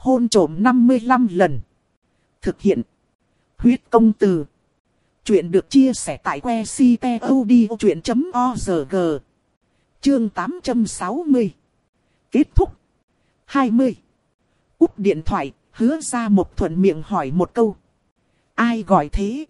Hôn trộm 55 lần. Thực hiện. Huyết công từ. Chuyện được chia sẻ tại que ctod.org. Chương 860. Kết thúc. 20. Úp điện thoại, hứa ra một thuận miệng hỏi một câu. Ai gọi thế?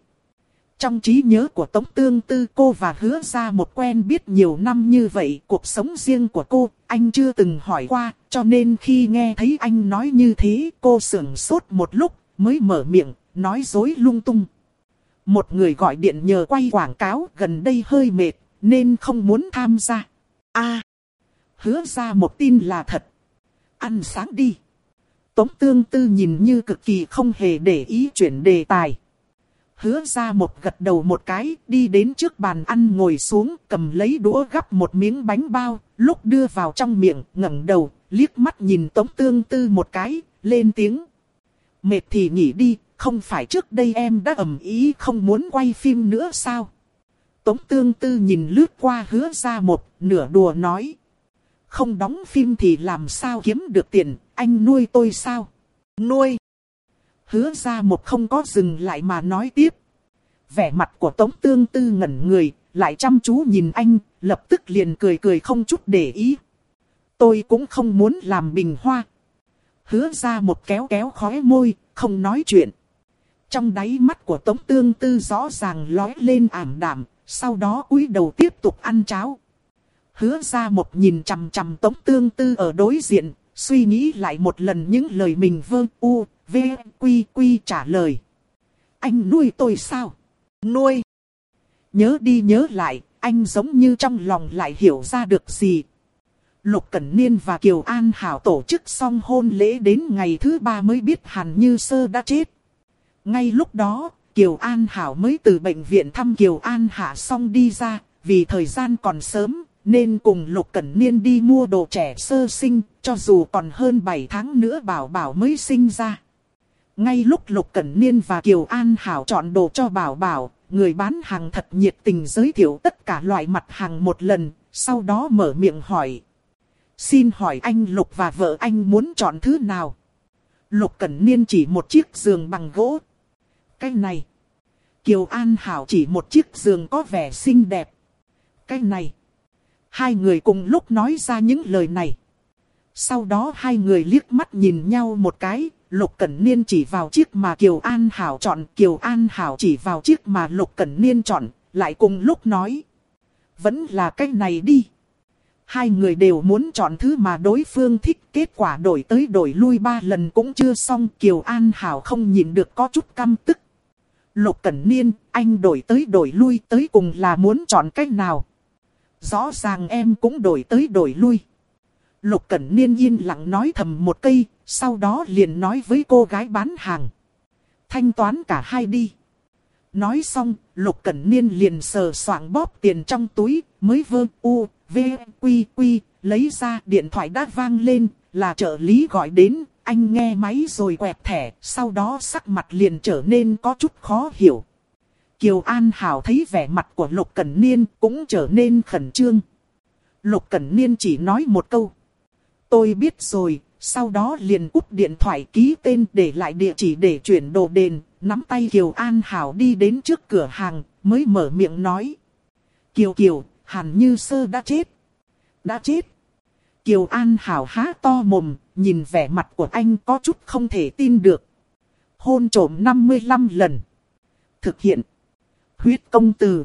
Trong trí nhớ của Tống Tương Tư cô và hứa ra một quen biết nhiều năm như vậy, cuộc sống riêng của cô, anh chưa từng hỏi qua, cho nên khi nghe thấy anh nói như thế, cô sưởng sốt một lúc, mới mở miệng, nói dối lung tung. Một người gọi điện nhờ quay quảng cáo gần đây hơi mệt, nên không muốn tham gia. a hứa ra một tin là thật. Ăn sáng đi. Tống tương tư nhìn như cực kỳ không hề để ý chuyển đề tài. Hứa ra một gật đầu một cái, đi đến trước bàn ăn ngồi xuống, cầm lấy đũa gắp một miếng bánh bao, lúc đưa vào trong miệng, ngẩng đầu, liếc mắt nhìn tống tương tư một cái, lên tiếng. Mệt thì nghỉ đi, không phải trước đây em đã ầm ý không muốn quay phim nữa sao? Tống tương tư nhìn lướt qua hứa ra một, nửa đùa nói. Không đóng phim thì làm sao kiếm được tiền, anh nuôi tôi sao? Nuôi. Hứa ra một không có dừng lại mà nói tiếp. Vẻ mặt của Tống Tương Tư ngẩn người, lại chăm chú nhìn anh, lập tức liền cười cười không chút để ý. Tôi cũng không muốn làm bình hoa. Hứa ra một kéo kéo khóe môi, không nói chuyện. Trong đáy mắt của Tống Tương Tư rõ ràng lói lên ảm đạm, sau đó cúi đầu tiếp tục ăn cháo. Hứa ra một nhìn chằm chằm Tống Tương Tư ở đối diện, suy nghĩ lại một lần những lời mình vơ u, v, quy quy trả lời. Anh nuôi tôi sao? Nuôi. Nhớ đi nhớ lại, anh giống như trong lòng lại hiểu ra được gì. Lục Cẩn Niên và Kiều An Hảo tổ chức xong hôn lễ đến ngày thứ ba mới biết Hàn Như Sơ đã chết. Ngay lúc đó, Kiều An Hảo mới từ bệnh viện thăm Kiều An Hạ xong đi ra, vì thời gian còn sớm, nên cùng Lục Cẩn Niên đi mua đồ trẻ sơ sinh, cho dù còn hơn 7 tháng nữa bảo bảo mới sinh ra. Ngay lúc Lục Cẩn Niên và Kiều An Hảo chọn đồ cho bảo bảo, người bán hàng thật nhiệt tình giới thiệu tất cả loại mặt hàng một lần, sau đó mở miệng hỏi. Xin hỏi anh Lục và vợ anh muốn chọn thứ nào? Lục Cẩn Niên chỉ một chiếc giường bằng gỗ. Cái này. Kiều An Hảo chỉ một chiếc giường có vẻ xinh đẹp. Cái này. Hai người cùng lúc nói ra những lời này. Sau đó hai người liếc mắt nhìn nhau một cái, Lục Cẩn Niên chỉ vào chiếc mà Kiều An Hảo chọn, Kiều An Hảo chỉ vào chiếc mà Lục Cẩn Niên chọn, lại cùng lúc nói. Vẫn là cái này đi. Hai người đều muốn chọn thứ mà đối phương thích, kết quả đổi tới đổi lui ba lần cũng chưa xong, Kiều An Hảo không nhìn được có chút căm tức. Lục Cẩn Niên, anh đổi tới đổi lui tới cùng là muốn chọn cách nào? Rõ ràng em cũng đổi tới đổi lui. Lục Cẩn Niên yên lặng nói thầm một cây, sau đó liền nói với cô gái bán hàng. Thanh toán cả hai đi. Nói xong, Lục Cẩn Niên liền sờ soạng bóp tiền trong túi, mới vơ u, v, quy quy, lấy ra điện thoại đã vang lên, là trợ lý gọi đến, anh nghe máy rồi quẹt thẻ, sau đó sắc mặt liền trở nên có chút khó hiểu. Kiều An Hảo thấy vẻ mặt của Lục Cẩn Niên cũng trở nên khẩn trương. Lục Cẩn Niên chỉ nói một câu. Tôi biết rồi, sau đó liền cúp điện thoại ký tên để lại địa chỉ để chuyển đồ đền, nắm tay Kiều An Hảo đi đến trước cửa hàng, mới mở miệng nói. Kiều Kiều, Hàn Như Sơ đã chết. Đã chết. Kiều An Hảo há to mồm, nhìn vẻ mặt của anh có chút không thể tin được. Hôn trổm 55 lần. Thực hiện. Huyết công từ.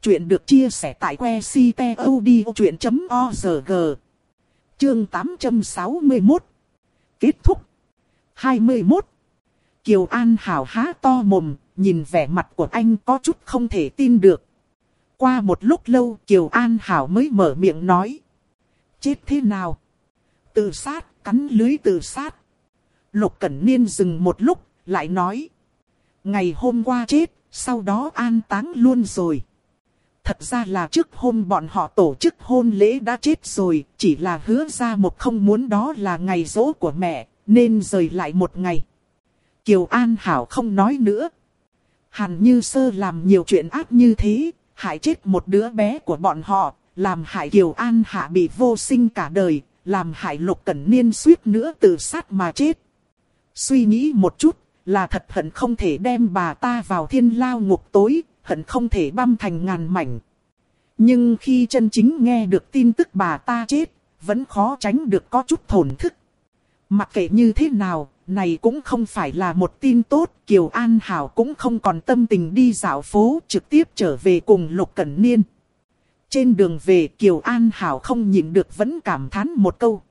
Chuyện được chia sẻ tại que ctod.org. Chương 861. Kết thúc. 21. Kiều An Hảo há to mồm, nhìn vẻ mặt của anh có chút không thể tin được. Qua một lúc lâu Kiều An Hảo mới mở miệng nói. Chết thế nào? Tự sát, cắn lưới tự sát. Lục Cẩn Niên dừng một lúc, lại nói. Ngày hôm qua chết, sau đó an táng luôn rồi. Thật ra là trước hôm bọn họ tổ chức hôn lễ đã chết rồi, chỉ là hứa ra một không muốn đó là ngày rỗ của mẹ, nên rời lại một ngày. Kiều An Hảo không nói nữa. Hàn Như Sơ làm nhiều chuyện ác như thế, hại chết một đứa bé của bọn họ, làm hại Kiều An Hạ bị vô sinh cả đời, làm hại Lục Cẩn Niên suýt nữa tự sát mà chết. Suy nghĩ một chút, là thật hận không thể đem bà ta vào thiên lao ngục tối, hận không thể băm thành ngàn mảnh. Nhưng khi chân chính nghe được tin tức bà ta chết, vẫn khó tránh được có chút thổn thức. Mặc kệ như thế nào, này cũng không phải là một tin tốt, Kiều An Hảo cũng không còn tâm tình đi dạo phố trực tiếp trở về cùng Lục Cẩn Niên. Trên đường về Kiều An Hảo không nhịn được vẫn cảm thán một câu.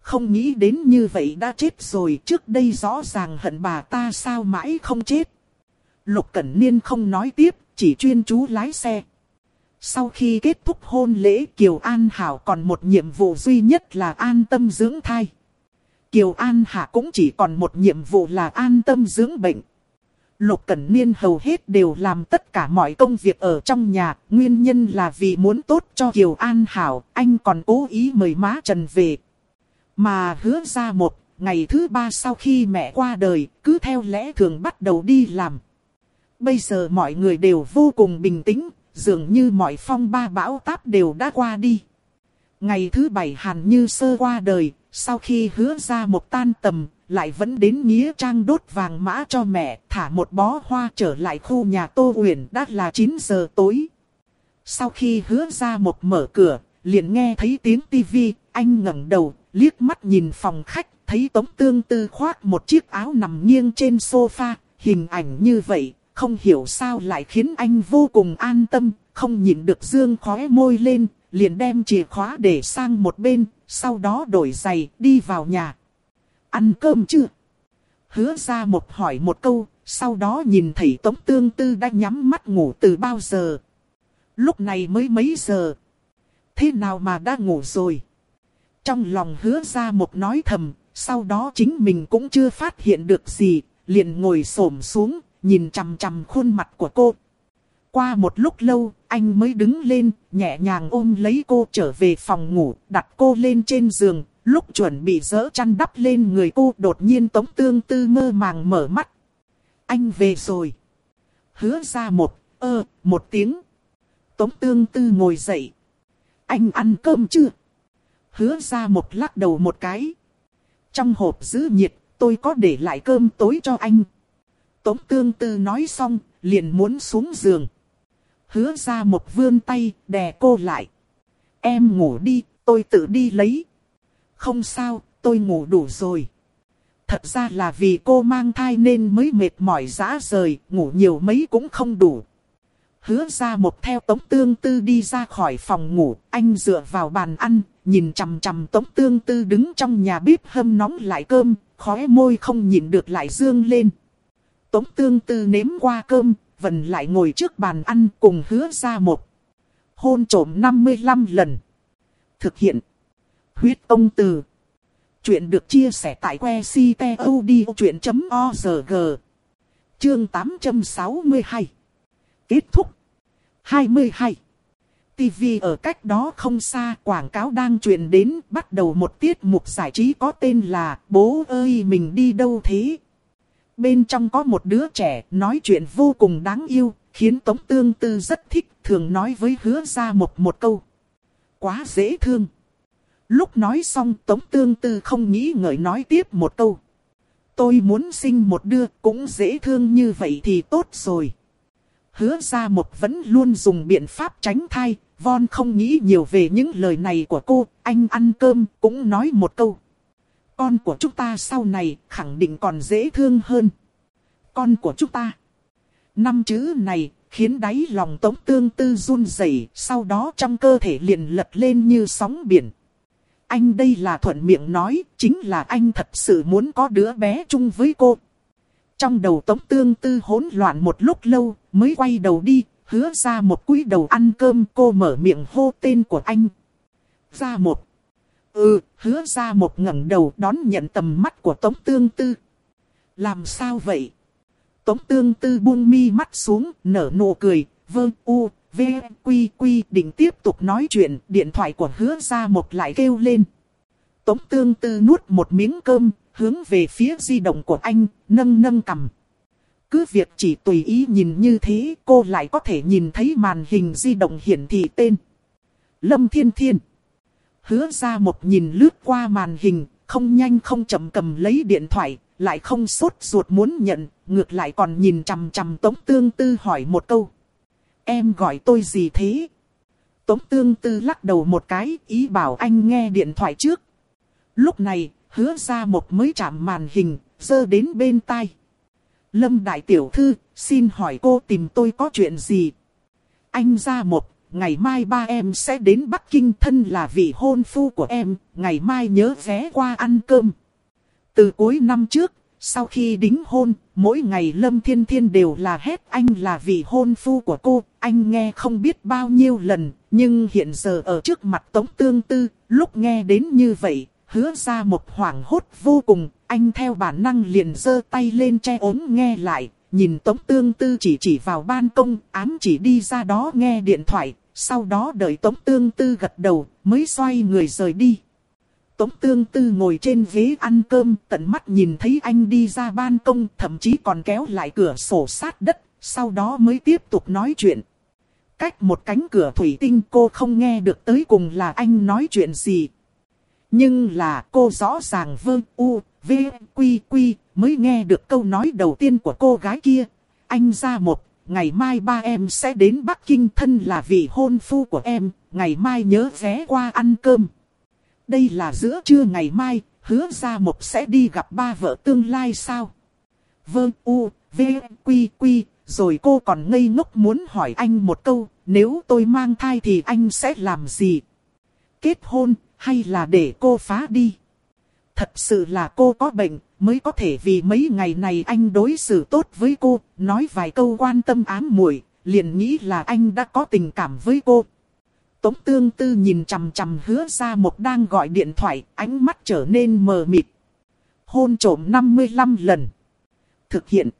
Không nghĩ đến như vậy đã chết rồi, trước đây rõ ràng hận bà ta sao mãi không chết. Lục Cẩn Niên không nói tiếp, chỉ chuyên chú lái xe. Sau khi kết thúc hôn lễ Kiều An Hảo còn một nhiệm vụ duy nhất là an tâm dưỡng thai. Kiều An Hạ cũng chỉ còn một nhiệm vụ là an tâm dưỡng bệnh. Lục Cẩn Niên hầu hết đều làm tất cả mọi công việc ở trong nhà, nguyên nhân là vì muốn tốt cho Kiều An Hảo, anh còn cố ý mời má Trần về. Mà hứa ra một, ngày thứ ba sau khi mẹ qua đời, cứ theo lẽ thường bắt đầu đi làm. Bây giờ mọi người đều vô cùng bình tĩnh, dường như mọi phong ba bão táp đều đã qua đi. Ngày thứ bảy Hàn Như Sơ qua đời, sau khi hứa ra một tan tầm, lại vẫn đến Nghĩa Trang đốt vàng mã cho mẹ, thả một bó hoa trở lại khu nhà Tô Uyển đã là 9 giờ tối. Sau khi hứa ra một mở cửa, liền nghe thấy tiếng tivi, anh ngẩng đầu, liếc mắt nhìn phòng khách, thấy Tống Tương Tư khoác một chiếc áo nằm nghiêng trên sofa, hình ảnh như vậy, không hiểu sao lại khiến anh vô cùng an tâm, không nhìn được dương khóe môi lên, liền đem chìa khóa để sang một bên, sau đó đổi giày, đi vào nhà. Ăn cơm chưa? Hứa ra một hỏi một câu, sau đó nhìn thấy Tống Tương Tư đã nhắm mắt ngủ từ bao giờ. Lúc này mới mấy giờ. Thế nào mà đã ngủ rồi? Trong lòng hứa ra một nói thầm, sau đó chính mình cũng chưa phát hiện được gì, liền ngồi xổm xuống, nhìn chằm chằm khuôn mặt của cô. Qua một lúc lâu, anh mới đứng lên, nhẹ nhàng ôm lấy cô trở về phòng ngủ, đặt cô lên trên giường. Lúc chuẩn bị dỡ chăn đắp lên người cô đột nhiên Tống Tương Tư mơ màng mở mắt. Anh về rồi. Hứa ra một, ơ, một tiếng. Tống Tương Tư ngồi dậy. Anh ăn cơm chưa? Hứa ra một lắc đầu một cái. Trong hộp giữ nhiệt, tôi có để lại cơm tối cho anh. Tống Tương Tư nói xong, liền muốn xuống giường hứa ra một vươn tay, đè cô lại. Em ngủ đi, tôi tự đi lấy. Không sao, tôi ngủ đủ rồi. Thật ra là vì cô mang thai nên mới mệt mỏi dã rời, ngủ nhiều mấy cũng không đủ. Hứa ra một theo tống tương tư đi ra khỏi phòng ngủ, anh dựa vào bàn ăn, nhìn chằm chằm tống tương tư đứng trong nhà bếp hâm nóng lại cơm, khóe môi không nhìn được lại dương lên. Tống tương tư nếm qua cơm, vần lại ngồi trước bàn ăn cùng hứa ra một. Hôn trổm 55 lần. Thực hiện. Huyết ông từ. Chuyện được chia sẻ tại que ctod.org. Chương 862. Kết thúc. 22. TV ở cách đó không xa quảng cáo đang truyền đến bắt đầu một tiết mục giải trí có tên là Bố ơi mình đi đâu thế? Bên trong có một đứa trẻ nói chuyện vô cùng đáng yêu, khiến Tống Tương Tư rất thích, thường nói với hứa ra một một câu. Quá dễ thương. Lúc nói xong Tống Tương Tư không nghĩ ngợi nói tiếp một câu. Tôi muốn sinh một đứa cũng dễ thương như vậy thì tốt rồi. Hứa ra một vẫn luôn dùng biện pháp tránh thai, Von không nghĩ nhiều về những lời này của cô, anh ăn cơm cũng nói một câu con của chúng ta sau này khẳng định còn dễ thương hơn. Con của chúng ta. Năm chữ này khiến đáy lòng tống tương tư run rẩy, sau đó trong cơ thể liền lật lên như sóng biển. Anh đây là thuận miệng nói, chính là anh thật sự muốn có đứa bé chung với cô. Trong đầu tống tương tư hỗn loạn một lúc lâu, mới quay đầu đi, hứa ra một cúi đầu ăn cơm cô mở miệng hô tên của anh. Ra một. Ừ, hứa ra một ngẩng đầu đón nhận tầm mắt của Tống Tương Tư. Làm sao vậy? Tống Tương Tư buông mi mắt xuống, nở nụ cười, vương u, v, quy quy định tiếp tục nói chuyện, điện thoại của hứa ra một lại kêu lên. Tống Tương Tư nuốt một miếng cơm, hướng về phía di động của anh, nâng nâng cầm. Cứ việc chỉ tùy ý nhìn như thế, cô lại có thể nhìn thấy màn hình di động hiển thị tên. Lâm Thiên Thiên. Hứa ra một nhìn lướt qua màn hình, không nhanh không chậm cầm lấy điện thoại, lại không sốt ruột muốn nhận, ngược lại còn nhìn chằm chằm Tống Tương Tư hỏi một câu. Em gọi tôi gì thế? Tống Tương Tư lắc đầu một cái, ý bảo anh nghe điện thoại trước. Lúc này, hứa ra một mới chạm màn hình, dơ đến bên tai. Lâm Đại Tiểu Thư, xin hỏi cô tìm tôi có chuyện gì? Anh ra một, ngày mai ba em sẽ đến Bắc Kinh thân là vị hôn phu của em, ngày mai nhớ ghé qua ăn cơm. Từ cuối năm trước, sau khi đính hôn, mỗi ngày Lâm Thiên Thiên đều là hét anh là vị hôn phu của cô, anh nghe không biết bao nhiêu lần, nhưng hiện giờ ở trước mặt Tống Tương Tư, lúc nghe đến như vậy, hứa ra một hoảng hốt vô cùng, anh theo bản năng liền giơ tay lên che ốm nghe lại, nhìn Tống Tương Tư chỉ chỉ vào ban công, ám chỉ đi ra đó nghe điện thoại, sau đó đợi Tống Tương Tư gật đầu, mới xoay người rời đi. Tống Tương Tư ngồi trên ghế ăn cơm, tận mắt nhìn thấy anh đi ra ban công, thậm chí còn kéo lại cửa sổ sát đất, sau đó mới tiếp tục nói chuyện. Cách một cánh cửa thủy tinh cô không nghe được tới cùng là anh nói chuyện gì. Nhưng là cô rõ ràng vơ u, v, quy quy, mới nghe được câu nói đầu tiên của cô gái kia. Anh ra một, ngày mai ba em sẽ đến Bắc Kinh thân là vị hôn phu của em, ngày mai nhớ ghé qua ăn cơm. Đây là giữa trưa ngày mai, hứa ra một sẽ đi gặp ba vợ tương lai sao? Vâng, u, v, quy quy, rồi cô còn ngây ngốc muốn hỏi anh một câu, nếu tôi mang thai thì anh sẽ làm gì? Kết hôn, hay là để cô phá đi? Thật sự là cô có bệnh, mới có thể vì mấy ngày này anh đối xử tốt với cô, nói vài câu quan tâm ám muội, liền nghĩ là anh đã có tình cảm với cô. Tống tương tư nhìn chằm chằm hứa ra một đang gọi điện thoại, ánh mắt trở nên mờ mịt. Hôn trổm 55 lần. Thực hiện.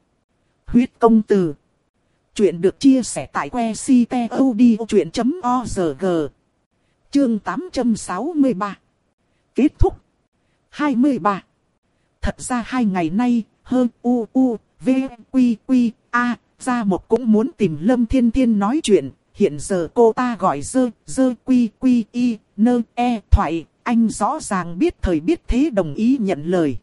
Huyết công từ. Chuyện được chia sẻ tại que ctod.org. Chương 863. Kết thúc. 23. Thật ra hai ngày nay, hơn u u, v, quy quy, a, ra một cũng muốn tìm Lâm Thiên Thiên nói chuyện. Hiện giờ cô ta gọi dơ, dơ quy quy y, nơ e thoại, anh rõ ràng biết thời biết thế đồng ý nhận lời.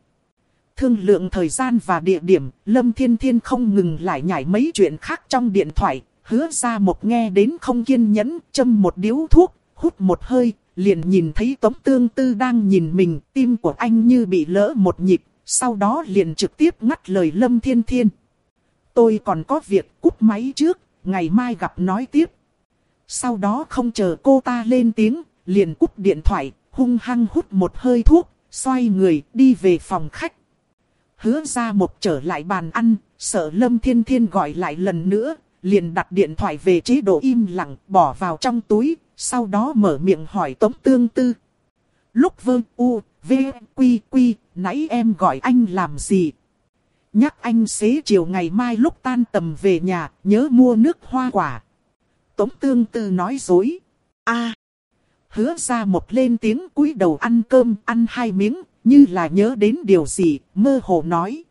Thương lượng thời gian và địa điểm, Lâm Thiên Thiên không ngừng lại nhảy mấy chuyện khác trong điện thoại, hứa ra một nghe đến không kiên nhẫn, châm một điếu thuốc, hút một hơi, liền nhìn thấy Tống Tương Tư đang nhìn mình, tim của anh như bị lỡ một nhịp, sau đó liền trực tiếp ngắt lời Lâm Thiên Thiên. Tôi còn có việc cúp máy trước, ngày mai gặp nói tiếp. Sau đó không chờ cô ta lên tiếng, liền cúp điện thoại, hung hăng hút một hơi thuốc, xoay người đi về phòng khách. Hứa ra một trở lại bàn ăn, sợ Lâm Thiên Thiên gọi lại lần nữa, liền đặt điện thoại về chế độ im lặng, bỏ vào trong túi, sau đó mở miệng hỏi Tống Tương Tư. Lúc vương u, v, quy quy, nãy em gọi anh làm gì? Nhắc anh xế chiều ngày mai lúc tan tầm về nhà, nhớ mua nước hoa quả. Tống Tương Tư nói dối. a Hứa ra một lên tiếng cúi đầu ăn cơm, ăn hai miếng, như là nhớ đến điều gì, mơ hồ nói.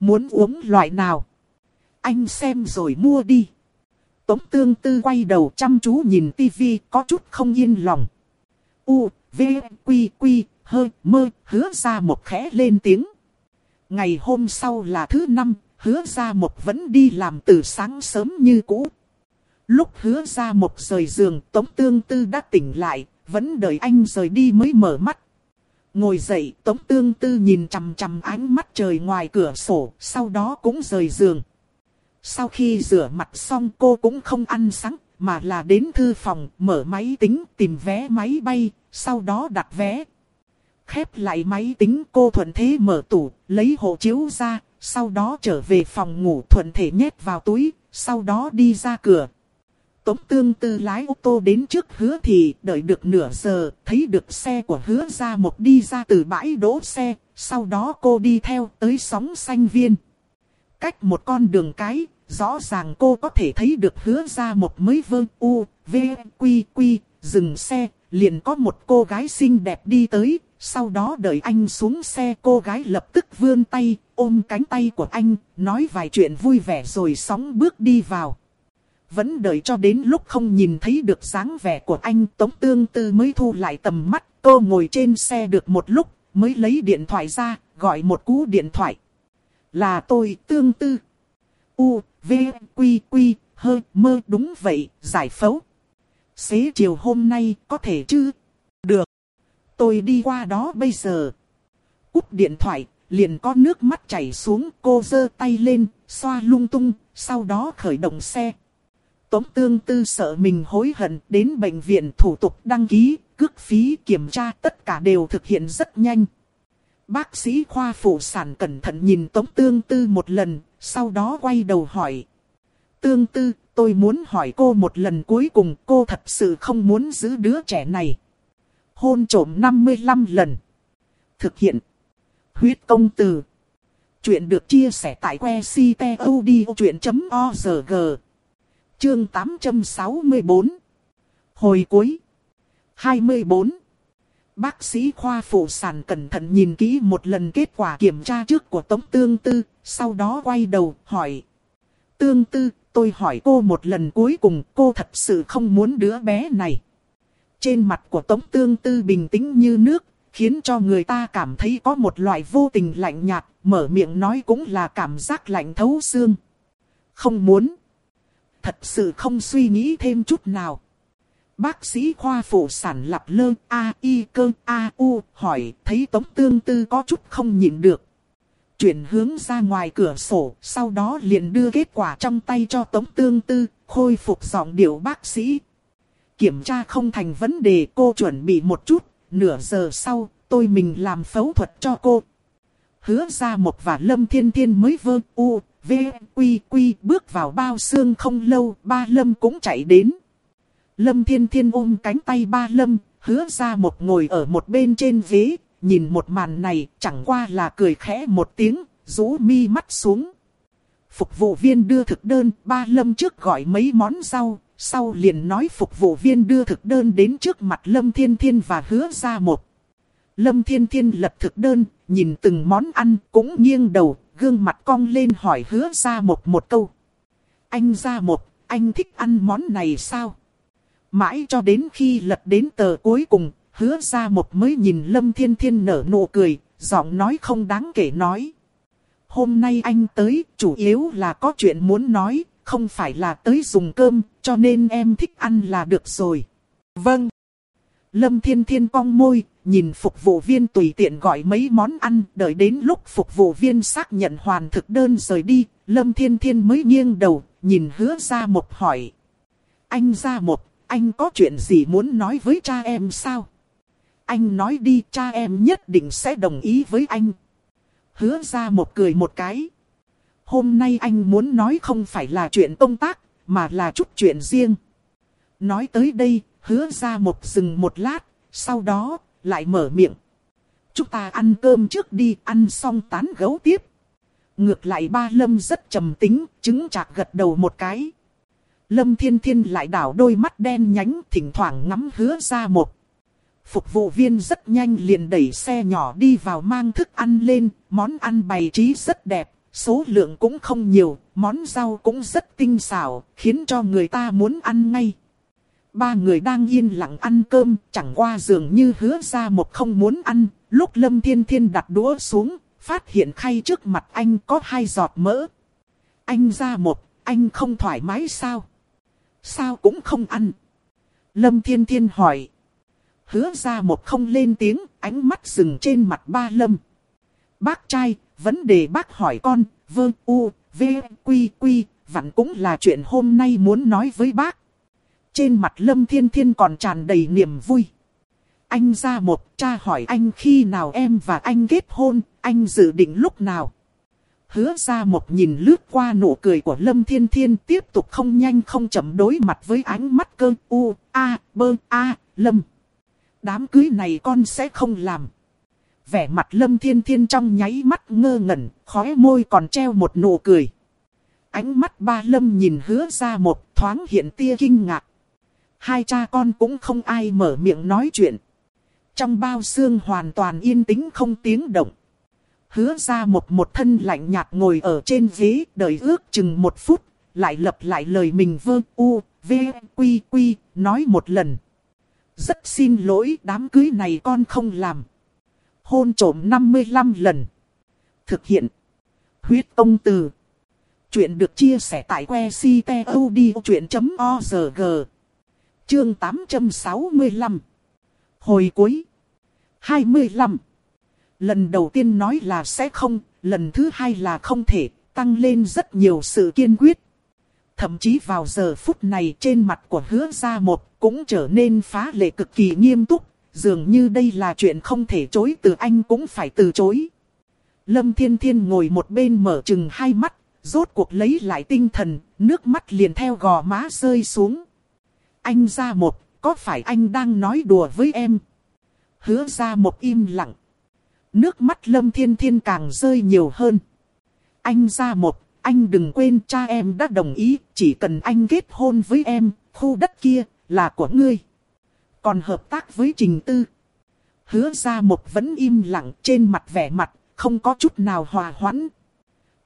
Muốn uống loại nào? Anh xem rồi mua đi. Tống tương tư quay đầu chăm chú nhìn tivi có chút không yên lòng. U, V, Quy, Quy, hơ, mơ, hứa ra một khẽ lên tiếng. Ngày hôm sau là thứ năm, hứa ra một vẫn đi làm từ sáng sớm như cũ. Lúc hứa ra một rời giường, Tống Tương Tư đã tỉnh lại, vẫn đợi anh rời đi mới mở mắt. Ngồi dậy, Tống Tương Tư nhìn chằm chằm ánh mắt trời ngoài cửa sổ, sau đó cũng rời giường. Sau khi rửa mặt xong cô cũng không ăn sáng, mà là đến thư phòng, mở máy tính, tìm vé máy bay, sau đó đặt vé. Khép lại máy tính cô thuận thế mở tủ, lấy hộ chiếu ra, sau đó trở về phòng ngủ thuận thể nhét vào túi, sau đó đi ra cửa. Tống tương tư lái ô tô đến trước hứa thì đợi được nửa giờ, thấy được xe của hứa ra một đi ra từ bãi đỗ xe, sau đó cô đi theo tới sóng xanh viên. Cách một con đường cái, rõ ràng cô có thể thấy được hứa ra một mới vương u, v, quy quy, dừng xe, liền có một cô gái xinh đẹp đi tới, sau đó đợi anh xuống xe cô gái lập tức vươn tay, ôm cánh tay của anh, nói vài chuyện vui vẻ rồi sóng bước đi vào. Vẫn đợi cho đến lúc không nhìn thấy được dáng vẻ của anh Tống Tương Tư mới thu lại tầm mắt, cô ngồi trên xe được một lúc, mới lấy điện thoại ra, gọi một cú điện thoại. Là tôi tương tư. U, V, Quy, Quy, hơ, mơ đúng vậy, giải phẫu. Xế chiều hôm nay có thể chứ? Được. Tôi đi qua đó bây giờ. Cúp điện thoại, liền có nước mắt chảy xuống, cô giơ tay lên, xoa lung tung, sau đó khởi động xe. Tống tương tư sợ mình hối hận đến bệnh viện thủ tục đăng ký, cước phí kiểm tra tất cả đều thực hiện rất nhanh. Bác sĩ khoa phụ sản cẩn thận nhìn Tống tương tư một lần, sau đó quay đầu hỏi. Tương tư, tôi muốn hỏi cô một lần cuối cùng cô thật sự không muốn giữ đứa trẻ này. Hôn trổm 55 lần. Thực hiện. Huyết công từ. Chuyện được chia sẻ tại que ctod.org. Chương 864. Hồi cuối. 24. Bác sĩ khoa phụ sản cẩn thận nhìn kỹ một lần kết quả kiểm tra trước của Tống Tương Tư, sau đó quay đầu hỏi. Tương Tư, tôi hỏi cô một lần cuối cùng cô thật sự không muốn đứa bé này. Trên mặt của Tống Tương Tư bình tĩnh như nước, khiến cho người ta cảm thấy có một loại vô tình lạnh nhạt, mở miệng nói cũng là cảm giác lạnh thấu xương. Không muốn. Thật sự không suy nghĩ thêm chút nào. Bác sĩ khoa phụ sản lặp lơ A y cơ A U hỏi thấy Tống Tương Tư có chút không nhịn được. Chuyển hướng ra ngoài cửa sổ, sau đó liền đưa kết quả trong tay cho Tống Tương Tư, khôi phục giọng điệu bác sĩ. Kiểm tra không thành vấn đề cô chuẩn bị một chút, nửa giờ sau, tôi mình làm phẫu thuật cho cô. Hứa ra một và Lâm Thiên Thiên mới vơ u, v, quy quy bước vào bao xương không lâu, ba Lâm cũng chạy đến. Lâm Thiên Thiên ôm cánh tay ba Lâm, hứa ra một ngồi ở một bên trên ghế, nhìn một màn này chẳng qua là cười khẽ một tiếng, rũ mi mắt xuống. Phục vụ viên đưa thực đơn, ba Lâm trước gọi mấy món rau, sau liền nói phục vụ viên đưa thực đơn đến trước mặt Lâm Thiên Thiên và hứa ra một. Lâm Thiên Thiên lật thực đơn, nhìn từng món ăn cũng nghiêng đầu, gương mặt cong lên hỏi hứa ra một một câu. Anh ra một, anh thích ăn món này sao? Mãi cho đến khi lật đến tờ cuối cùng, hứa ra một mới nhìn Lâm Thiên Thiên nở nụ cười, giọng nói không đáng kể nói. Hôm nay anh tới, chủ yếu là có chuyện muốn nói, không phải là tới dùng cơm, cho nên em thích ăn là được rồi. Vâng. Lâm Thiên Thiên cong môi, nhìn phục vụ viên tùy tiện gọi mấy món ăn, đợi đến lúc phục vụ viên xác nhận hoàn thực đơn rời đi, Lâm Thiên Thiên mới nghiêng đầu, nhìn hứa ra một hỏi. Anh ra một, anh có chuyện gì muốn nói với cha em sao? Anh nói đi, cha em nhất định sẽ đồng ý với anh. Hứa ra một cười một cái. Hôm nay anh muốn nói không phải là chuyện công tác, mà là chút chuyện riêng. Nói tới đây, hứa ra một dừng một lát, sau đó, lại mở miệng. Chúng ta ăn cơm trước đi, ăn xong tán gấu tiếp. Ngược lại ba lâm rất trầm tính, chứng chạc gật đầu một cái. Lâm thiên thiên lại đảo đôi mắt đen nhánh, thỉnh thoảng ngắm hứa ra một. Phục vụ viên rất nhanh liền đẩy xe nhỏ đi vào mang thức ăn lên, món ăn bày trí rất đẹp, số lượng cũng không nhiều, món rau cũng rất tinh xảo, khiến cho người ta muốn ăn ngay. Ba người đang yên lặng ăn cơm, chẳng qua dường như hứa ra một không muốn ăn, lúc Lâm Thiên Thiên đặt đũa xuống, phát hiện khay trước mặt anh có hai giọt mỡ. Anh ra một, anh không thoải mái sao? Sao cũng không ăn. Lâm Thiên Thiên hỏi. Hứa ra một không lên tiếng, ánh mắt dừng trên mặt ba Lâm. Bác trai, vấn đề bác hỏi con, vơ u, v, quy quy, vặn cũng là chuyện hôm nay muốn nói với bác. Trên mặt Lâm Thiên Thiên còn tràn đầy niềm vui. Anh ra một, cha hỏi anh khi nào em và anh kết hôn, anh dự định lúc nào. Hứa ra một nhìn lướt qua nụ cười của Lâm Thiên Thiên tiếp tục không nhanh không chậm đối mặt với ánh mắt cơ u, a, bơ, a, Lâm. Đám cưới này con sẽ không làm. Vẻ mặt Lâm Thiên Thiên trong nháy mắt ngơ ngẩn, khóe môi còn treo một nụ cười. Ánh mắt ba Lâm nhìn hứa ra một thoáng hiện tia kinh ngạc. Hai cha con cũng không ai mở miệng nói chuyện. Trong bao xương hoàn toàn yên tĩnh không tiếng động hứa ra một một thân lạnh nhạt ngồi ở trên ghế, đợi ước chừng một phút, lại lặp lại lời mình vơ u, v, quy quy, nói một lần. Rất xin lỗi đám cưới này con không làm. Hôn trổm 55 lần. Thực hiện. Huyết công từ. Chuyện được chia sẻ tại que ctod.org. Chương 865. Hồi cuối. 25. Lần đầu tiên nói là sẽ không, lần thứ hai là không thể, tăng lên rất nhiều sự kiên quyết. Thậm chí vào giờ phút này trên mặt của hứa gia một cũng trở nên phá lệ cực kỳ nghiêm túc, dường như đây là chuyện không thể chối từ anh cũng phải từ chối. Lâm Thiên Thiên ngồi một bên mở chừng hai mắt, rốt cuộc lấy lại tinh thần, nước mắt liền theo gò má rơi xuống. Anh ra một, có phải anh đang nói đùa với em? Hứa ra một im lặng. Nước mắt Lâm Thiên Thiên càng rơi nhiều hơn. Anh ra một, anh đừng quên cha em đã đồng ý, chỉ cần anh kết hôn với em, khu đất kia là của ngươi. Còn hợp tác với Trình Tư. Hứa ra một vẫn im lặng trên mặt vẻ mặt, không có chút nào hòa hoãn.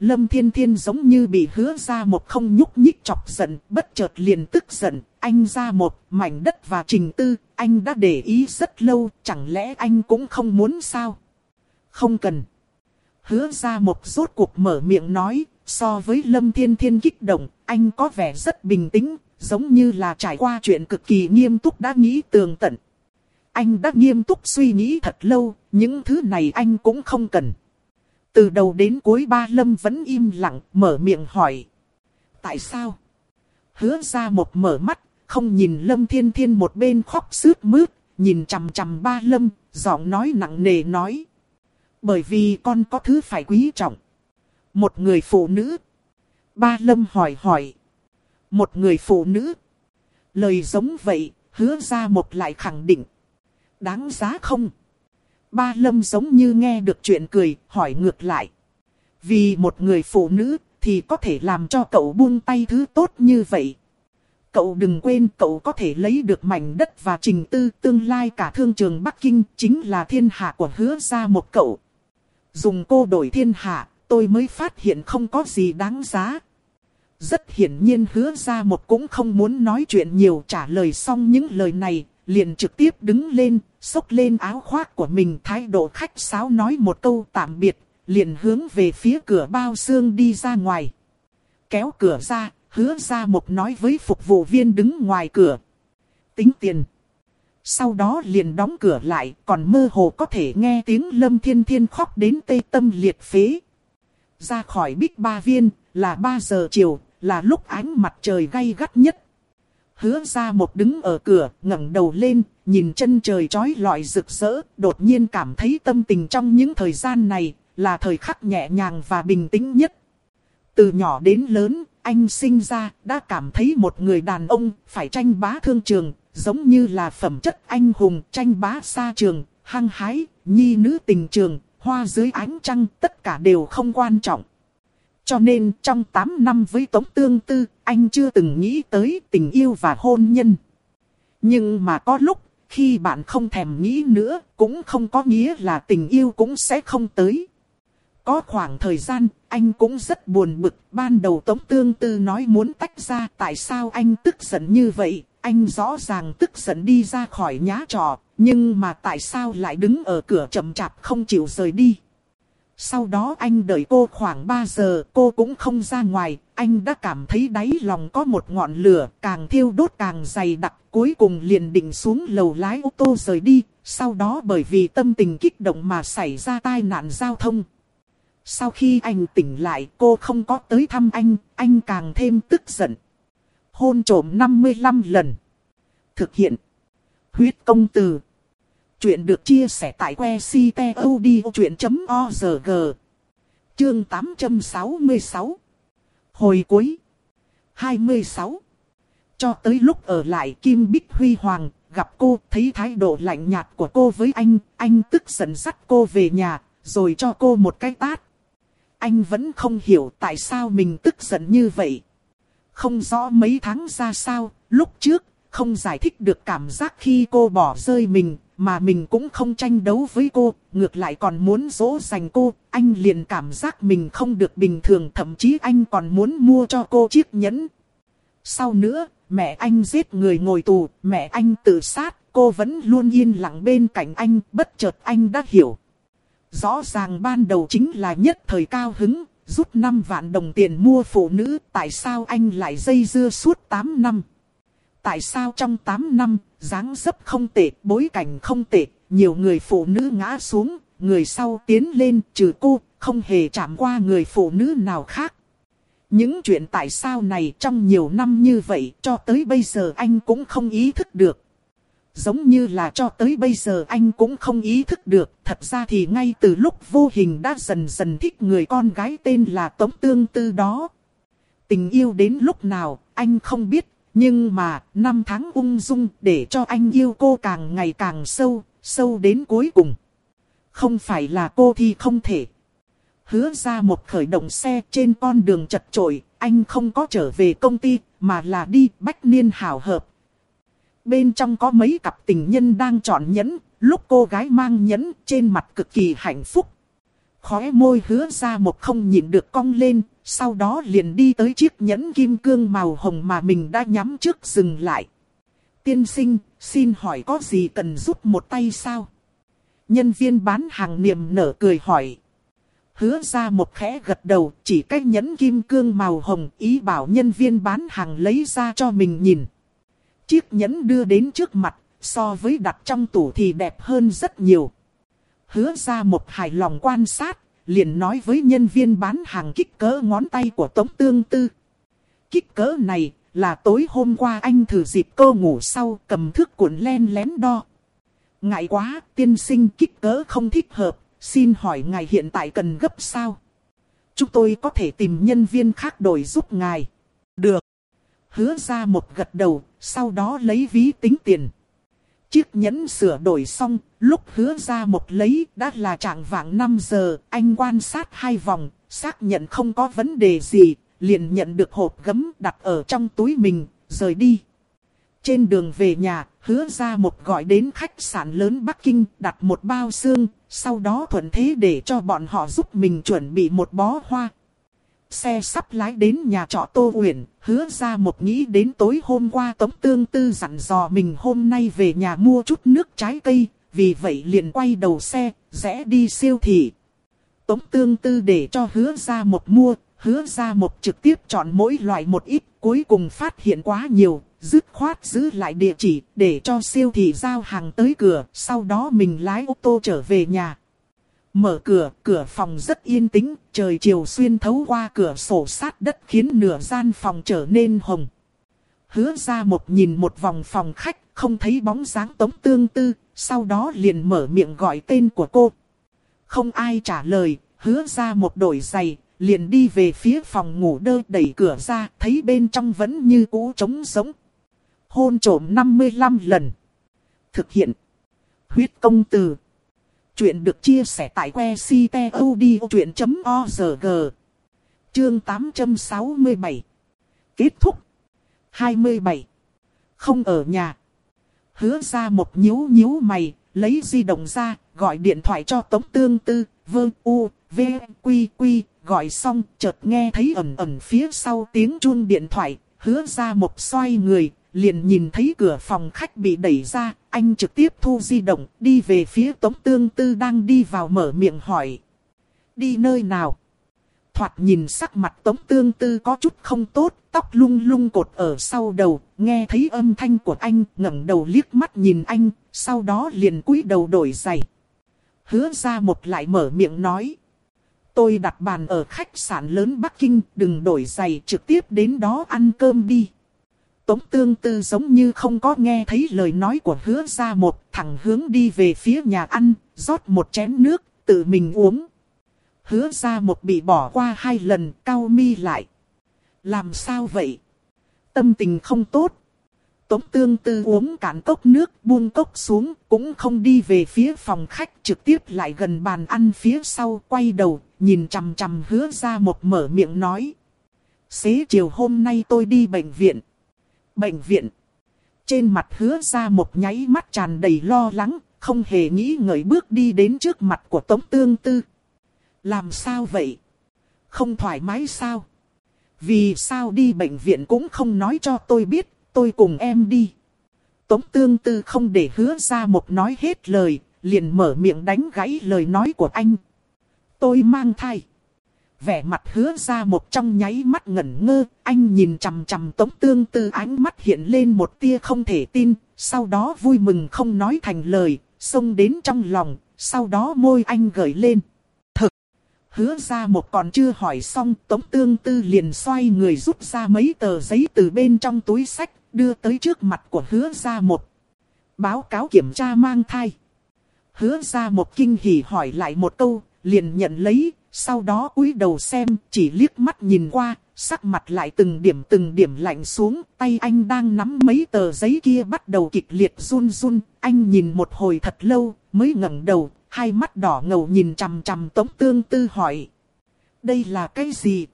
Lâm Thiên Thiên giống như bị hứa ra một không nhúc nhích chọc giận, bất chợt liền tức giận, anh ra một mảnh đất và trình tư, anh đã để ý rất lâu, chẳng lẽ anh cũng không muốn sao? Không cần. Hứa ra một rốt cuộc mở miệng nói, so với Lâm Thiên Thiên kích động, anh có vẻ rất bình tĩnh, giống như là trải qua chuyện cực kỳ nghiêm túc đã nghĩ tường tận. Anh đã nghiêm túc suy nghĩ thật lâu, những thứ này anh cũng không cần. Từ đầu đến cuối ba Lâm vẫn im lặng, mở miệng hỏi. Tại sao? Hứa ra một mở mắt, không nhìn Lâm Thiên Thiên một bên khóc sướt mướt, nhìn chằm chằm ba Lâm, giọng nói nặng nề nói. Bởi vì con có thứ phải quý trọng. Một người phụ nữ. Ba Lâm hỏi hỏi. Một người phụ nữ. Lời giống vậy, hứa ra một lại khẳng định. Đáng giá không? Ba Lâm giống như nghe được chuyện cười, hỏi ngược lại. Vì một người phụ nữ, thì có thể làm cho cậu buông tay thứ tốt như vậy. Cậu đừng quên cậu có thể lấy được mảnh đất và trình tư tương lai cả thương trường Bắc Kinh chính là thiên hạ của hứa ra một cậu. Dùng cô đổi thiên hạ, tôi mới phát hiện không có gì đáng giá. Rất hiển nhiên hứa ra một cũng không muốn nói chuyện nhiều trả lời xong những lời này, liền trực tiếp đứng lên, xốc lên áo khoác của mình thái độ khách sáo nói một câu tạm biệt, liền hướng về phía cửa bao xương đi ra ngoài. Kéo cửa ra, hứa ra một nói với phục vụ viên đứng ngoài cửa. Tính tiền. Sau đó liền đóng cửa lại, còn mơ hồ có thể nghe tiếng lâm thiên thiên khóc đến tê tâm liệt phế. Ra khỏi bích ba viên, là 3 giờ chiều, là lúc ánh mặt trời gay gắt nhất. Hứa ra một đứng ở cửa, ngẩng đầu lên, nhìn chân trời trói lọi rực rỡ, đột nhiên cảm thấy tâm tình trong những thời gian này, là thời khắc nhẹ nhàng và bình tĩnh nhất. Từ nhỏ đến lớn, anh sinh ra, đã cảm thấy một người đàn ông phải tranh bá thương trường, giống như là phẩm chất anh hùng tranh bá xa trường, hăng hái, nhi nữ tình trường, hoa dưới ánh trăng, tất cả đều không quan trọng. Cho nên trong 8 năm với Tống Tương Tư, anh chưa từng nghĩ tới tình yêu và hôn nhân. Nhưng mà có lúc, khi bạn không thèm nghĩ nữa, cũng không có nghĩa là tình yêu cũng sẽ không tới. Có khoảng thời gian, anh cũng rất buồn bực. Ban đầu Tống Tương Tư nói muốn tách ra, tại sao anh tức giận như vậy? Anh rõ ràng tức giận đi ra khỏi nhá trò, nhưng mà tại sao lại đứng ở cửa chậm chạp không chịu rời đi? Sau đó anh đợi cô khoảng 3 giờ, cô cũng không ra ngoài, anh đã cảm thấy đáy lòng có một ngọn lửa, càng thiêu đốt càng dày đặc, cuối cùng liền định xuống lầu lái ô tô rời đi, sau đó bởi vì tâm tình kích động mà xảy ra tai nạn giao thông. Sau khi anh tỉnh lại cô không có tới thăm anh, anh càng thêm tức giận. Hôn trộm 55 lần. Thực hiện. Huyết công từ. Chuyện được chia sẻ tại que ctod.org. Chương 866. Hồi cuối. 26. Cho tới lúc ở lại Kim Bích Huy Hoàng, gặp cô, thấy thái độ lạnh nhạt của cô với anh, anh tức giận dắt cô về nhà, rồi cho cô một cái tát. Anh vẫn không hiểu tại sao mình tức giận như vậy. Không rõ mấy tháng ra sao, lúc trước, không giải thích được cảm giác khi cô bỏ rơi mình, mà mình cũng không tranh đấu với cô, ngược lại còn muốn dỗ dành cô, anh liền cảm giác mình không được bình thường, thậm chí anh còn muốn mua cho cô chiếc nhẫn. Sau nữa, mẹ anh giết người ngồi tù, mẹ anh tự sát, cô vẫn luôn yên lặng bên cạnh anh, bất chợt anh đã hiểu. Rõ ràng ban đầu chính là nhất thời cao hứng, rút 5 vạn đồng tiền mua phụ nữ, tại sao anh lại dây dưa suốt 8 năm? Tại sao trong 8 năm, dáng dấp không tệ, bối cảnh không tệ, nhiều người phụ nữ ngã xuống, người sau tiến lên, trừ cô, không hề chạm qua người phụ nữ nào khác. Những chuyện tại sao này trong nhiều năm như vậy cho tới bây giờ anh cũng không ý thức được. Giống như là cho tới bây giờ anh cũng không ý thức được. Thật ra thì ngay từ lúc vô hình đã dần dần thích người con gái tên là Tống Tương Tư đó. Tình yêu đến lúc nào anh không biết. Nhưng mà năm tháng ung dung để cho anh yêu cô càng ngày càng sâu, sâu đến cuối cùng. Không phải là cô thì không thể hứa ra một khởi động xe trên con đường chật trội, anh không có trở về công ty, mà là đi bách niên hảo hợp. Bên trong có mấy cặp tình nhân đang chọn nhẫn, lúc cô gái mang nhẫn trên mặt cực kỳ hạnh phúc. Khóe môi hứa ra một không nhịn được cong lên, sau đó liền đi tới chiếc nhẫn kim cương màu hồng mà mình đã nhắm trước dừng lại. Tiên sinh, xin hỏi có gì cần giúp một tay sao? Nhân viên bán hàng niềm nở cười hỏi hứa ra một khẽ gật đầu, chỉ cách nhẫn kim cương màu hồng, ý bảo nhân viên bán hàng lấy ra cho mình nhìn. Chiếc nhẫn đưa đến trước mặt, so với đặt trong tủ thì đẹp hơn rất nhiều. Hứa ra một hài lòng quan sát, liền nói với nhân viên bán hàng kích cỡ ngón tay của Tống Tương Tư. Kích cỡ này là tối hôm qua anh thử dịp cô ngủ sau cầm thước cuộn len lén đo. Ngại quá, tiên sinh kích cỡ không thích hợp, Xin hỏi ngài hiện tại cần gấp sao? Chúng tôi có thể tìm nhân viên khác đổi giúp ngài. Được. Hứa ra một gật đầu, sau đó lấy ví tính tiền. Chiếc nhẫn sửa đổi xong, lúc hứa ra một lấy đã là trạng vạng 5 giờ, anh quan sát hai vòng, xác nhận không có vấn đề gì, liền nhận được hộp gấm đặt ở trong túi mình, rời đi. Trên đường về nhà, hứa ra một gọi đến khách sạn lớn Bắc Kinh đặt một bao xương, sau đó thuận thế để cho bọn họ giúp mình chuẩn bị một bó hoa. Xe sắp lái đến nhà trọ Tô Uyển, hứa ra một nghĩ đến tối hôm qua Tống Tương Tư dặn dò mình hôm nay về nhà mua chút nước trái cây, vì vậy liền quay đầu xe, rẽ đi siêu thị. Tống Tương Tư để cho hứa ra một mua, hứa ra một trực tiếp chọn mỗi loại một ít, cuối cùng phát hiện quá nhiều, dứt khoát giữ lại địa chỉ để cho siêu thị giao hàng tới cửa, sau đó mình lái ô tô trở về nhà. Mở cửa, cửa phòng rất yên tĩnh, trời chiều xuyên thấu qua cửa sổ sát đất khiến nửa gian phòng trở nên hồng. Hứa ra một nhìn một vòng phòng khách, không thấy bóng dáng tống tương tư, sau đó liền mở miệng gọi tên của cô. Không ai trả lời, hứa ra một đổi giày, liền đi về phía phòng ngủ đơ đẩy cửa ra, thấy bên trong vẫn như cũ trống sống. hôn trổm 55 lần. Thực hiện. Huyết công từ. Chuyện được chia sẻ tại que ctod.org. Chương 867. Kết thúc. 27. Không ở nhà. Hứa ra một nhíu nhíu mày, lấy di động ra, gọi điện thoại cho Tống Tương Tư, Vương U, V, Quy, Quy, gọi xong, chợt nghe thấy ẩn ẩn phía sau tiếng chuông điện thoại, hứa ra một xoay người, liền nhìn thấy cửa phòng khách bị đẩy ra, anh trực tiếp thu di động, đi về phía Tống Tương Tư đang đi vào mở miệng hỏi. Đi nơi nào? Thoạt nhìn sắc mặt Tống Tương Tư có chút không tốt, tóc lung lung cột ở sau đầu, nghe thấy âm thanh của anh, ngẩng đầu liếc mắt nhìn anh, sau đó liền cúi đầu đổi giày. Hứa ra một lại mở miệng nói. Tôi đặt bàn ở khách sạn lớn Bắc Kinh, đừng đổi giày trực tiếp đến đó ăn cơm đi. Tống tương tư giống như không có nghe thấy lời nói của hứa ra một thằng hướng đi về phía nhà ăn, rót một chén nước, tự mình uống. Hứa ra một bị bỏ qua hai lần, cao mi lại. Làm sao vậy? Tâm tình không tốt. Tống tương tư uống cạn cốc nước, buông cốc xuống, cũng không đi về phía phòng khách, trực tiếp lại gần bàn ăn phía sau, quay đầu, nhìn chằm chằm hứa ra một mở miệng nói. Xế chiều hôm nay tôi đi bệnh viện. Bệnh viện. Trên mặt hứa ra một nháy mắt tràn đầy lo lắng, không hề nghĩ ngợi bước đi đến trước mặt của Tống Tương Tư. Làm sao vậy? Không thoải mái sao? Vì sao đi bệnh viện cũng không nói cho tôi biết, tôi cùng em đi. Tống Tương Tư không để hứa ra một nói hết lời, liền mở miệng đánh gãy lời nói của anh. Tôi mang thai. Vẻ mặt hứa ra một trong nháy mắt ngẩn ngơ, anh nhìn chằm chằm tống tương tư ánh mắt hiện lên một tia không thể tin, sau đó vui mừng không nói thành lời, xông đến trong lòng, sau đó môi anh gởi lên. Thực! Hứa ra một còn chưa hỏi xong, tống tương tư liền xoay người rút ra mấy tờ giấy từ bên trong túi sách, đưa tới trước mặt của hứa ra một. Báo cáo kiểm tra mang thai. Hứa ra một kinh hỉ hỏi lại một câu, liền nhận lấy, sau đó cúi đầu xem, chỉ liếc mắt nhìn qua, sắc mặt lại từng điểm từng điểm lạnh xuống, tay anh đang nắm mấy tờ giấy kia bắt đầu kịch liệt run run, anh nhìn một hồi thật lâu, mới ngẩng đầu, hai mắt đỏ ngầu nhìn chằm chằm Tống Tương Tư hỏi. Đây là cái gì?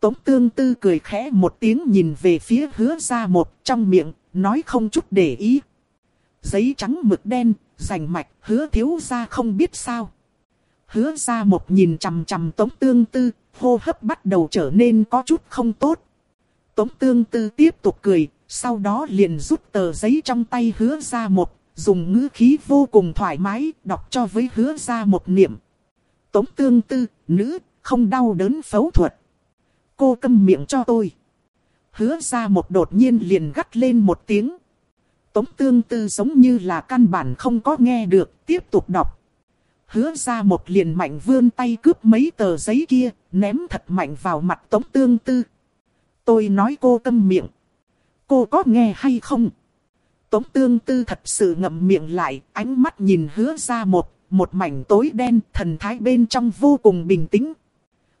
Tống Tương Tư cười khẽ một tiếng nhìn về phía hứa ra một trong miệng, nói không chút để ý. Giấy trắng mực đen, rành mạch, hứa thiếu ra không biết sao. Hứa ra một nhìn chằm chằm Tống Tương Tư, hô hấp bắt đầu trở nên có chút không tốt. Tống Tương Tư tiếp tục cười, sau đó liền rút tờ giấy trong tay hứa ra một, dùng ngữ khí vô cùng thoải mái, đọc cho với hứa ra một niệm. Tống Tương Tư, nữ, không đau đớn phẫu thuật. Cô câm miệng cho tôi. Hứa ra một đột nhiên liền gắt lên một tiếng. Tống Tương Tư giống như là căn bản không có nghe được, tiếp tục đọc hứa ra một liền mạnh vươn tay cướp mấy tờ giấy kia, ném thật mạnh vào mặt Tống Tương Tư. Tôi nói cô câm miệng. Cô có nghe hay không? Tống Tương Tư thật sự ngậm miệng lại, ánh mắt nhìn hứa ra một, một mảnh tối đen, thần thái bên trong vô cùng bình tĩnh.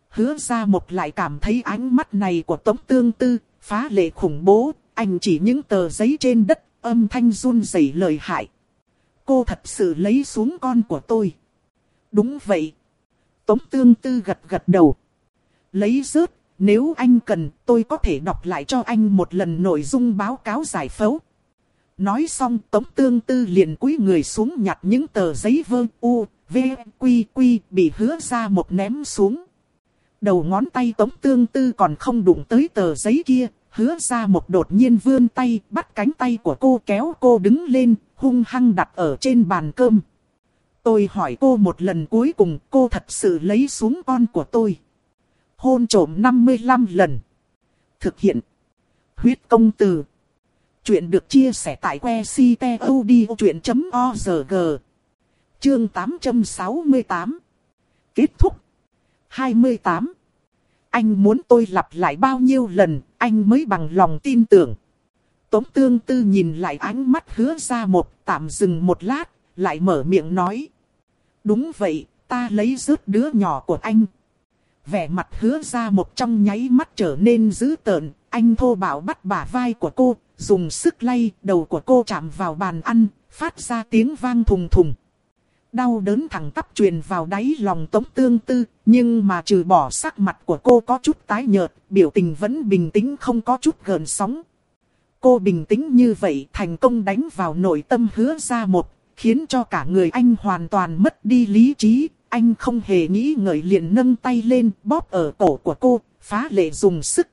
Hứa ra một lại cảm thấy ánh mắt này của Tống Tương Tư, phá lệ khủng bố, anh chỉ những tờ giấy trên đất, âm thanh run rẩy lời hại. Cô thật sự lấy xuống con của tôi. Đúng vậy. Tống tương tư gật gật đầu. Lấy rớt, nếu anh cần tôi có thể đọc lại cho anh một lần nội dung báo cáo giải phẫu. Nói xong tống tương tư liền quý người xuống nhặt những tờ giấy vơ u, v, quy quy bị hứa ra một ném xuống. Đầu ngón tay tống tương tư còn không đụng tới tờ giấy kia, hứa ra một đột nhiên vươn tay bắt cánh tay của cô kéo cô đứng lên, hung hăng đặt ở trên bàn cơm. Tôi hỏi cô một lần cuối cùng cô thật sự lấy xuống con của tôi. Hôn trổm 55 lần. Thực hiện. Huyết công từ. Chuyện được chia sẻ tại que ctod.org. Chương 868. Kết thúc. 28. Anh muốn tôi lặp lại bao nhiêu lần, anh mới bằng lòng tin tưởng. Tống tương tư nhìn lại ánh mắt hứa ra một, tạm dừng một lát, lại mở miệng nói. Đúng vậy, ta lấy rớt đứa nhỏ của anh. Vẻ mặt hứa ra một trong nháy mắt trở nên dữ tợn, anh thô bạo bắt bả vai của cô, dùng sức lay, đầu của cô chạm vào bàn ăn, phát ra tiếng vang thùng thùng. Đau đớn thẳng tắp truyền vào đáy lòng tống tương tư, nhưng mà trừ bỏ sắc mặt của cô có chút tái nhợt, biểu tình vẫn bình tĩnh không có chút gợn sóng. Cô bình tĩnh như vậy thành công đánh vào nội tâm hứa ra một, khiến cho cả người anh hoàn toàn mất đi lý trí. Anh không hề nghĩ ngợi liền nâng tay lên bóp ở cổ của cô, phá lệ dùng sức.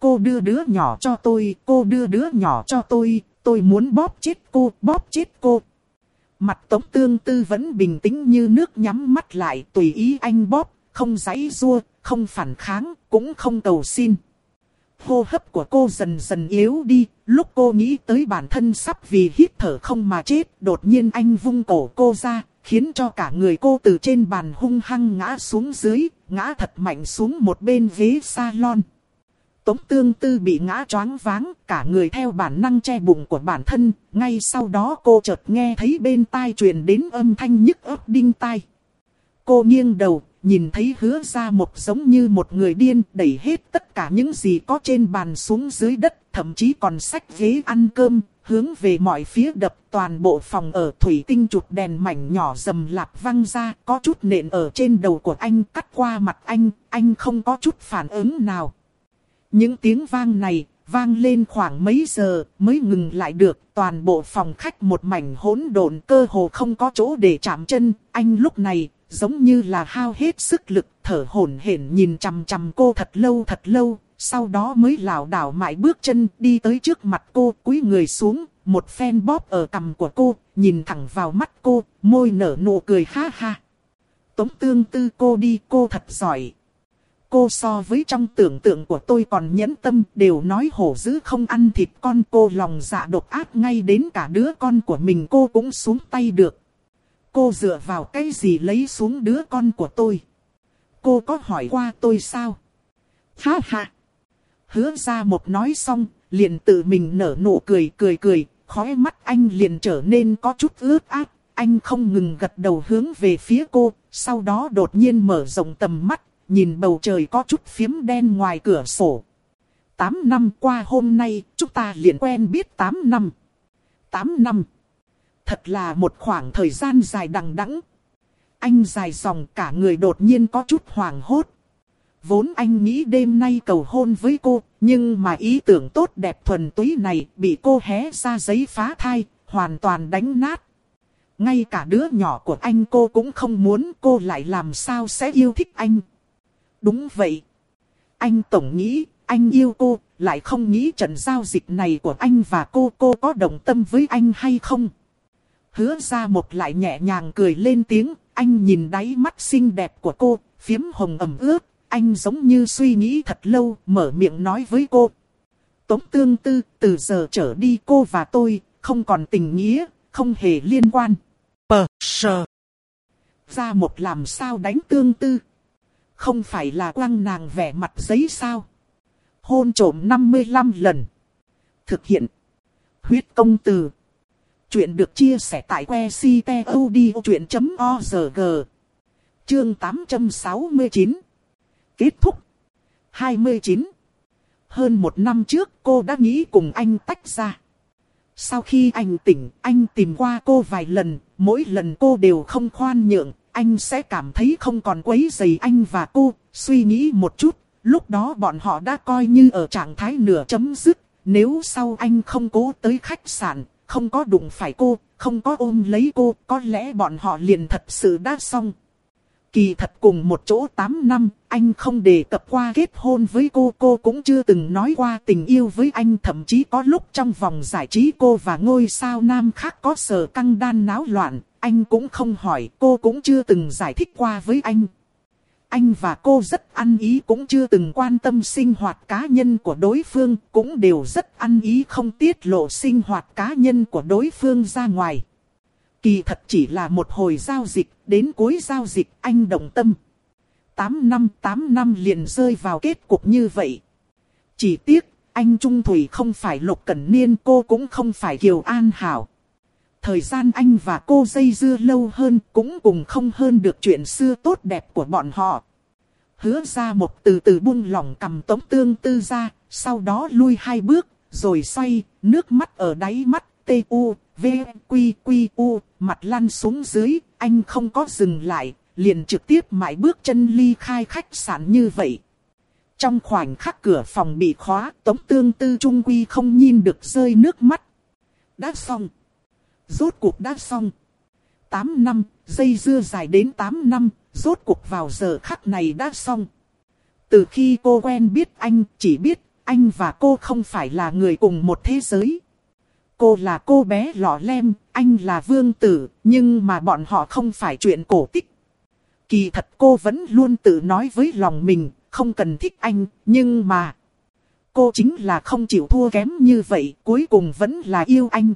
Cô đưa đứa nhỏ cho tôi, cô đưa đứa nhỏ cho tôi, tôi muốn bóp chết cô, bóp chết cô. Mặt tống tương tư vẫn bình tĩnh như nước nhắm mắt lại tùy ý anh bóp, không giãy rua, không phản kháng, cũng không cầu xin hô hấp của cô dần dần yếu đi, lúc cô nghĩ tới bản thân sắp vì hít thở không mà chết, đột nhiên anh vung cổ cô ra, khiến cho cả người cô từ trên bàn hung hăng ngã xuống dưới, ngã thật mạnh xuống một bên ghế salon. Tống tương tư bị ngã choáng váng, cả người theo bản năng che bụng của bản thân, ngay sau đó cô chợt nghe thấy bên tai truyền đến âm thanh nhức ớt đinh tai. Cô nghiêng đầu, nhìn thấy hứa ra một giống như một người điên đẩy hết tất cả những gì có trên bàn xuống dưới đất, thậm chí còn sách ghế ăn cơm, hướng về mọi phía đập toàn bộ phòng ở thủy tinh chụp đèn mảnh nhỏ dầm lạp văng ra, có chút nện ở trên đầu của anh cắt qua mặt anh, anh không có chút phản ứng nào. Những tiếng vang này, vang lên khoảng mấy giờ mới ngừng lại được, toàn bộ phòng khách một mảnh hỗn độn cơ hồ không có chỗ để chạm chân, anh lúc này giống như là hao hết sức lực, thở hổn hển nhìn chằm chằm cô thật lâu thật lâu, sau đó mới lảo đảo mãi bước chân đi tới trước mặt cô, cúi người xuống, một phen bóp ở cằm của cô, nhìn thẳng vào mắt cô, môi nở nụ cười ha ha. Tống tương tư cô đi cô thật giỏi. Cô so với trong tưởng tượng của tôi còn nhẫn tâm đều nói hổ dữ không ăn thịt con cô lòng dạ độc ác ngay đến cả đứa con của mình cô cũng xuống tay được. Cô dựa vào cái gì lấy xuống đứa con của tôi? Cô có hỏi qua tôi sao? Ha ha! Hứa ra một nói xong, liền tự mình nở nụ cười cười cười, khóe mắt anh liền trở nên có chút ướt át. Anh không ngừng gật đầu hướng về phía cô, sau đó đột nhiên mở rộng tầm mắt, nhìn bầu trời có chút phiếm đen ngoài cửa sổ. Tám năm qua hôm nay, chúng ta liền quen biết tám năm. Tám năm. Thật là một khoảng thời gian dài đằng đẵng. Anh dài dòng cả người đột nhiên có chút hoảng hốt. Vốn anh nghĩ đêm nay cầu hôn với cô, nhưng mà ý tưởng tốt đẹp thuần túy này bị cô hé ra giấy phá thai, hoàn toàn đánh nát. Ngay cả đứa nhỏ của anh cô cũng không muốn cô lại làm sao sẽ yêu thích anh. Đúng vậy. Anh tổng nghĩ, anh yêu cô, lại không nghĩ trận giao dịch này của anh và cô cô có đồng tâm với anh hay không. Hứa ra một lại nhẹ nhàng cười lên tiếng, anh nhìn đáy mắt xinh đẹp của cô, phiếm hồng ẩm ướt, anh giống như suy nghĩ thật lâu, mở miệng nói với cô. Tống tương tư, từ giờ trở đi cô và tôi, không còn tình nghĩa, không hề liên quan. Pờ, sờ. Ra một làm sao đánh tương tư. Không phải là quăng nàng vẻ mặt giấy sao. Hôn trổm 55 lần. Thực hiện. Huyết công từ. Chuyện được chia sẻ tại que ctod.org. Chương 869. Kết thúc. 29. Hơn một năm trước cô đã nghĩ cùng anh tách ra. Sau khi anh tỉnh, anh tìm qua cô vài lần, mỗi lần cô đều không khoan nhượng, anh sẽ cảm thấy không còn quấy rầy anh và cô, suy nghĩ một chút, lúc đó bọn họ đã coi như ở trạng thái nửa chấm dứt, nếu sau anh không cố tới khách sạn, không có đụng phải cô, không có ôm lấy cô, có lẽ bọn họ liền thật sự đã xong. Kỳ thật cùng một chỗ 8 năm, anh không đề cập qua kết hôn với cô, cô cũng chưa từng nói qua tình yêu với anh. Thậm chí có lúc trong vòng giải trí cô và ngôi sao nam khác có sở căng đan náo loạn, anh cũng không hỏi, cô cũng chưa từng giải thích qua với anh. Anh và cô rất ăn ý cũng chưa từng quan tâm sinh hoạt cá nhân của đối phương, cũng đều rất ăn ý không tiết lộ sinh hoạt cá nhân của đối phương ra ngoài. Kỳ thật chỉ là một hồi giao dịch, đến cuối giao dịch anh đồng tâm. 8 năm 8 năm liền rơi vào kết cục như vậy. Chỉ tiếc, anh Trung Thủy không phải Lục Cẩn Niên cô cũng không phải Kiều An Hảo. Thời gian anh và cô dây dưa lâu hơn cũng cùng không hơn được chuyện xưa tốt đẹp của bọn họ. Hứa ra một từ từ buông lỏng cầm tống tương tư ra, sau đó lui hai bước, rồi xoay, nước mắt ở đáy mắt, tê u, v, quy, quy, u, mặt lăn xuống dưới, anh không có dừng lại, liền trực tiếp mãi bước chân ly khai khách sạn như vậy. Trong khoảnh khắc cửa phòng bị khóa, Tống Tương Tư Trung Quy không nhìn được rơi nước mắt. Đã xong. Rốt cuộc đã xong. 8 năm, dây dưa dài đến 8 năm, rốt cuộc vào giờ khắc này đã xong. Từ khi cô quen biết anh, chỉ biết anh và cô không phải là người cùng một thế giới. Cô là cô bé lọ lem, anh là vương tử, nhưng mà bọn họ không phải chuyện cổ tích. Kỳ thật cô vẫn luôn tự nói với lòng mình, không cần thích anh, nhưng mà... Cô chính là không chịu thua kém như vậy, cuối cùng vẫn là yêu anh.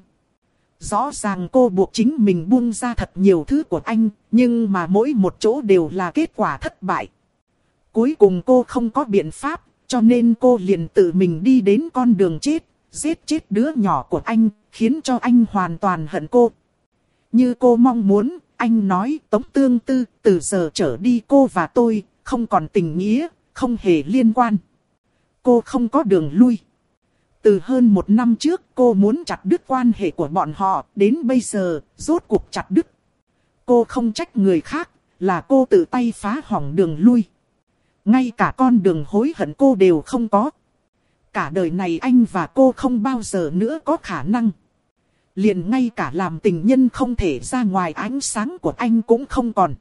Rõ ràng cô buộc chính mình buông ra thật nhiều thứ của anh, nhưng mà mỗi một chỗ đều là kết quả thất bại. Cuối cùng cô không có biện pháp, cho nên cô liền tự mình đi đến con đường chết, giết chết đứa nhỏ của anh, khiến cho anh hoàn toàn hận cô. Như cô mong muốn, anh nói Tống Tương Tư, từ giờ trở đi cô và tôi, không còn tình nghĩa, không hề liên quan. Cô không có đường lui. Từ hơn một năm trước cô muốn chặt đứt quan hệ của bọn họ, đến bây giờ, rốt cuộc chặt đứt. Cô không trách người khác, là cô tự tay phá hỏng đường lui. Ngay cả con đường hối hận cô đều không có. Cả đời này anh và cô không bao giờ nữa có khả năng. Liền ngay cả làm tình nhân không thể ra ngoài ánh sáng của anh cũng không còn.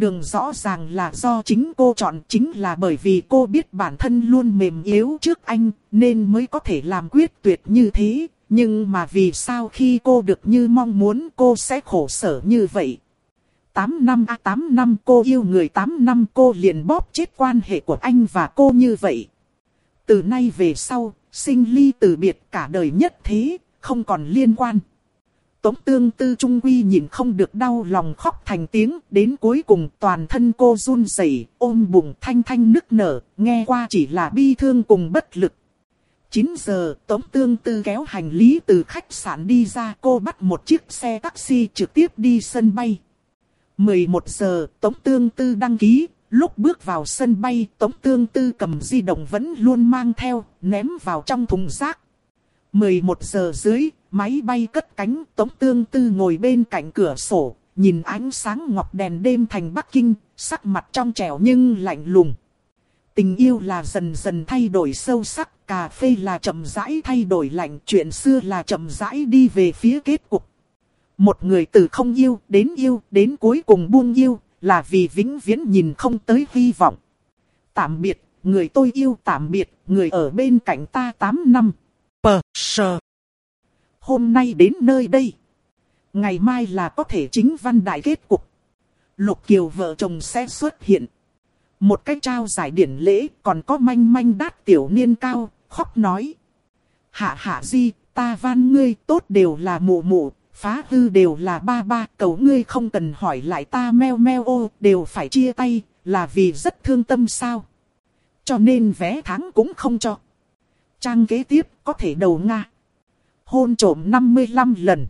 Đường rõ ràng là do chính cô chọn chính là bởi vì cô biết bản thân luôn mềm yếu trước anh nên mới có thể làm quyết tuyệt như thế. Nhưng mà vì sao khi cô được như mong muốn cô sẽ khổ sở như vậy? 8 năm à 8 năm cô yêu người 8 năm cô liền bóp chết quan hệ của anh và cô như vậy. Từ nay về sau, sinh ly từ biệt cả đời nhất thế, không còn liên quan. Tống tương tư trung quy nhìn không được đau lòng khóc thành tiếng, đến cuối cùng toàn thân cô run rẩy, ôm bụng thanh thanh nức nở, nghe qua chỉ là bi thương cùng bất lực. 9 giờ, Tống Tương Tư kéo hành lý từ khách sạn đi ra cô bắt một chiếc xe taxi trực tiếp đi sân bay. 11 giờ, Tống Tương Tư đăng ký, lúc bước vào sân bay, Tống Tương Tư cầm di động vẫn luôn mang theo, ném vào trong thùng rác. 11 giờ dưới, máy bay cất cánh, Tống Tương Tư ngồi bên cạnh cửa sổ, nhìn ánh sáng ngọc đèn đêm thành Bắc Kinh, sắc mặt trong trẻo nhưng lạnh lùng. Tình yêu là dần dần thay đổi sâu sắc, cà phê là chậm rãi thay đổi lạnh, chuyện xưa là chậm rãi đi về phía kết cục. Một người từ không yêu đến yêu đến cuối cùng buông yêu là vì vĩnh viễn nhìn không tới hy vọng. Tạm biệt, người tôi yêu tạm biệt, người ở bên cạnh ta 8 năm. Pờ sờ. Hôm nay đến nơi đây. Ngày mai là có thể chính văn đại kết cục. Lục Kiều vợ chồng sẽ xuất hiện. Một cái trao giải điển lễ còn có manh manh đát tiểu niên cao, khóc nói. Hạ hạ di, ta van ngươi tốt đều là mụ mụ, phá hư đều là ba ba, cầu ngươi không cần hỏi lại ta meo meo ô, đều phải chia tay, là vì rất thương tâm sao. Cho nên vé tháng cũng không cho. Trang kế tiếp có thể đầu Nga. Hôn trộm 55 lần.